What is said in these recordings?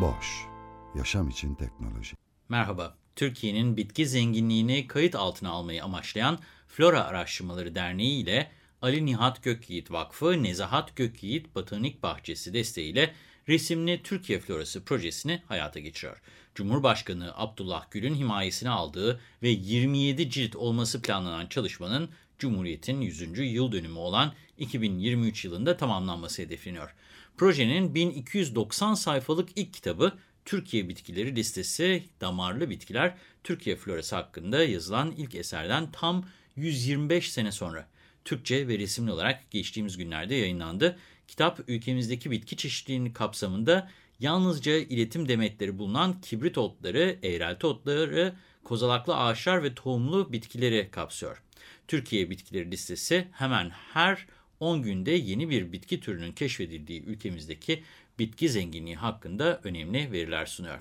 Boş, yaşam için teknoloji. Merhaba, Türkiye'nin bitki zenginliğini kayıt altına almayı amaçlayan Flora Araştırmaları Derneği ile Ali Nihat Gökyiğit Vakfı Nezahat Gökyiğit Botanik Bahçesi desteğiyle resimli Türkiye Florası projesini hayata geçiriyor. Cumhurbaşkanı Abdullah Gül'ün himayesine aldığı ve 27 cilt olması planlanan çalışmanın Cumhuriyet'in 100. yıl dönümü olan 2023 yılında tamamlanması hedefleniyor. Projenin 1290 sayfalık ilk kitabı Türkiye Bitkileri Listesi Damarlı Bitkiler Türkiye Florası hakkında yazılan ilk eserden tam 125 sene sonra Türkçe ve resimli olarak geçtiğimiz günlerde yayınlandı. Kitap ülkemizdeki bitki çeşitliliğinin kapsamında yalnızca iletim demetleri bulunan kibrit otları, eğrelti otları, kozalaklı ağaçlar ve tohumlu bitkileri kapsıyor. Türkiye Bitkileri Listesi hemen her 10 günde yeni bir bitki türünün keşfedildiği ülkemizdeki bitki zenginliği hakkında önemli veriler sunuyor.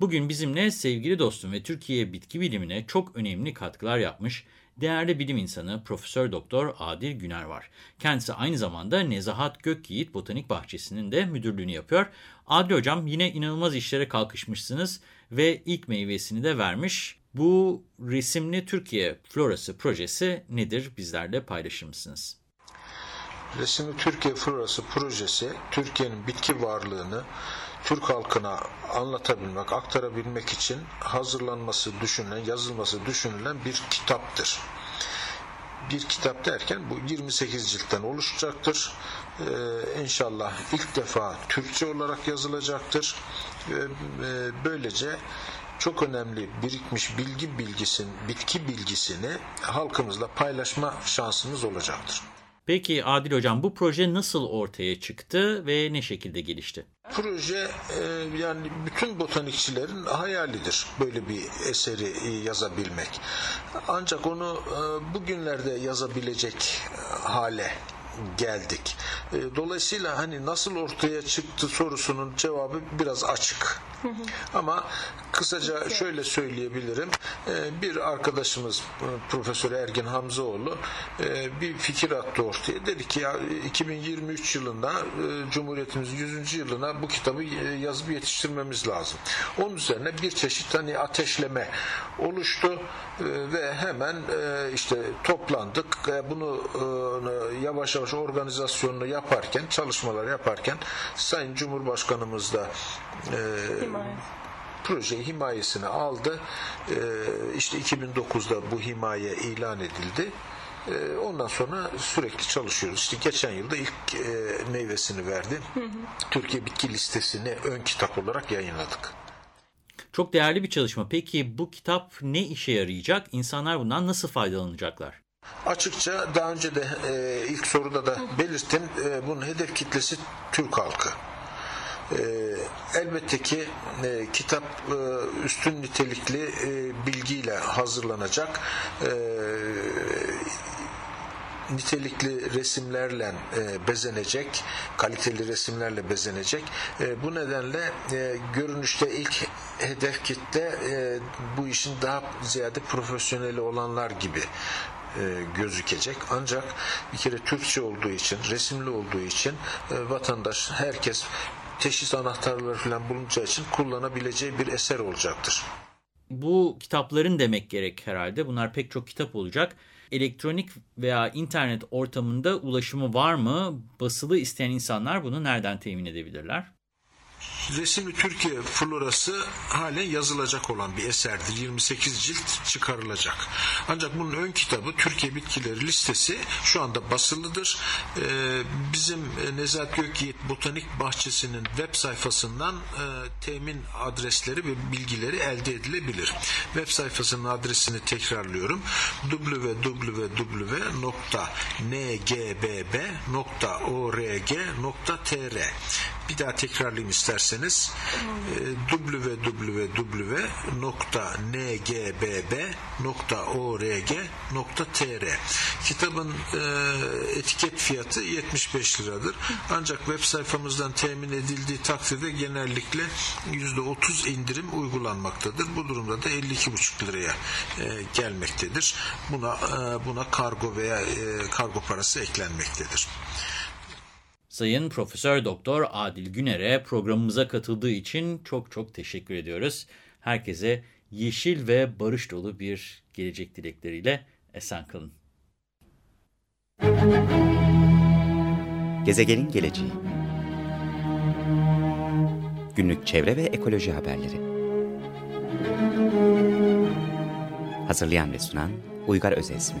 Bugün bizimle sevgili dostum ve Türkiye bitki bilimine çok önemli katkılar yapmış değerli bilim insanı Profesör Doktor Adil Güner var. Kendisi aynı zamanda Nezahat Gökyiğit Botanik Bahçesi'nin de müdürlüğünü yapıyor. Adil Hocam yine inanılmaz işlere kalkışmışsınız ve ilk meyvesini de vermiş. Bu resimli Türkiye Florası projesi nedir? Bizlerle paylaşır mısınız? Resimli Türkiye Florası projesi Türkiye'nin bitki varlığını Türk halkına anlatabilmek, aktarabilmek için hazırlanması düşünülen, yazılması düşünülen bir kitaptır. Bir kitap derken bu 28 ciltten oluşacaktır. Ee, inşallah ilk defa Türkçe olarak yazılacaktır. Ee, böylece çok önemli birikmiş bilgi bilgisin, bitki bilgisini halkımızla paylaşma şansımız olacaktır. Peki Adil Hocam bu proje nasıl ortaya çıktı ve ne şekilde gelişti? Proje e, yani bütün botanikçilerin hayalidir böyle bir eseri e, yazabilmek. Ancak onu e, bugünlerde yazabilecek hale geldik. Dolayısıyla hani nasıl ortaya çıktı sorusunun cevabı biraz açık. Ama kısaca şöyle söyleyebilirim. Bir arkadaşımız Profesör Ergin Hamzaoğlu bir fikir attı ortaya. Dedi ki ya 2023 yılında Cumhuriyetimizin 100. yılına bu kitabı yazıp yetiştirmemiz lazım. Onun üzerine bir çeşit hani ateşleme oluştu ve hemen işte toplandık. Bunu yavaş yavaş organizasyonunu yaparken, çalışmalar yaparken Sayın Cumhurbaşkanımız da Himaye. Proje himayesini aldı. Ee, işte 2009'da bu himaye ilan edildi. Ee, ondan sonra sürekli çalışıyoruz. İşte geçen yılda ilk e, meyvesini verdi. Türkiye Bitki Listesi'ni ön kitap olarak yayınladık. Çok değerli bir çalışma. Peki bu kitap ne işe yarayacak? İnsanlar bundan nasıl faydalanacaklar? Açıkça daha önce de e, ilk soruda da belirttim. E, bunun hedef kitlesi Türk halkı. E, elbette ki e, kitap e, üstün nitelikli e, bilgiyle hazırlanacak. E, nitelikli resimlerle bezenecek, kaliteli resimlerle bezenecek. Bu nedenle görünüşte ilk hedef kitle bu işin daha ziyade profesyoneli olanlar gibi gözükecek. Ancak bir kere Türkçe olduğu için, resimli olduğu için vatandaş, herkes teşhis anahtarları falan bulunacağı için kullanabileceği bir eser olacaktır. Bu kitapların demek gerek herhalde. Bunlar pek çok kitap olacak. Elektronik veya internet ortamında ulaşımı var mı? Basılı isteyen insanlar bunu nereden temin edebilirler? Resimli Türkiye florası halen yazılacak olan bir eserdir. 28 cilt çıkarılacak. Ancak bunun ön kitabı Türkiye Bitkileri listesi şu anda basılıdır. Ee, bizim e, Nezahat Gökyiğit Botanik Bahçesi'nin web sayfasından e, temin adresleri ve bilgileri elde edilebilir. Web sayfasının adresini tekrarlıyorum. www.ngbb.org.tr bir daha tekrarlayayım isterseniz. E, www.ngbb.org.tr Kitabın e, etiket fiyatı 75 liradır. Ancak web sayfamızdan temin edildiği takdirde genellikle %30 indirim uygulanmaktadır. Bu durumda da 52,5 liraya e, gelmektedir. Buna buna kargo veya kargo parası eklenmektedir. Sayın Profesör Doktor Adil Güner'e programımıza katıldığı için çok çok teşekkür ediyoruz. Herkese yeşil ve barış dolu bir gelecek dilekleriyle esen kalın. Gezegenin geleceği Günlük çevre ve ekoloji haberleri Hazırlayan ve sunan Uygar Özesmi